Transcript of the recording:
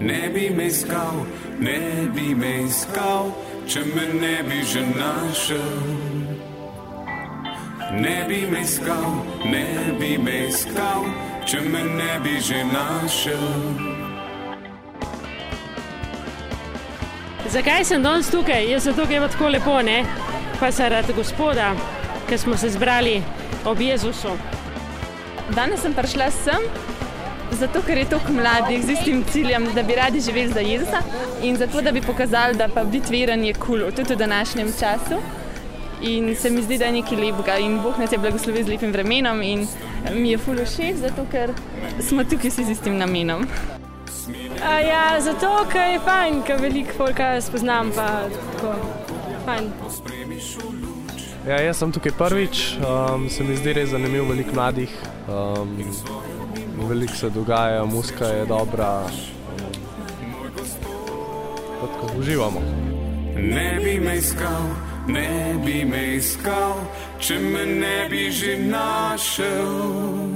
ne bi me iskal, ne bi me iskal, če me ne bi že našel. Ne bi me iskal, ne bi me iskal, če me ne bi že našel. Zakaj sem danes tukaj? Jaz sem tukaj tako lepo, ne? Pa zaradi gospoda, ki smo se zbrali ob Jezusu. Danes sem prišla sem, zato ker je toliko mladih z istim ciljem, da bi radi živeli za Jezusa in zato, da bi pokazali, da pa biti veren je kul, cool, tudi v današnjem času. In se mi zdi, da je nekaj lepega in Bog nas je blagoslovil z lepim vremenom in mi je fulo všeč, zato ker smo tukaj vsi z istim namenom. A ja, zato, ker je fajn, ker veliko folka spoznam, pa tako fajn. Ja, jaz sem tukaj prvič, um, se mi zdi res zanimivo, veliko mladih, um, veliko se dogaja, muska je dobra. Um, uživamo. Ne bi me iskal, ne bi me iskal, če me ne bi že našel.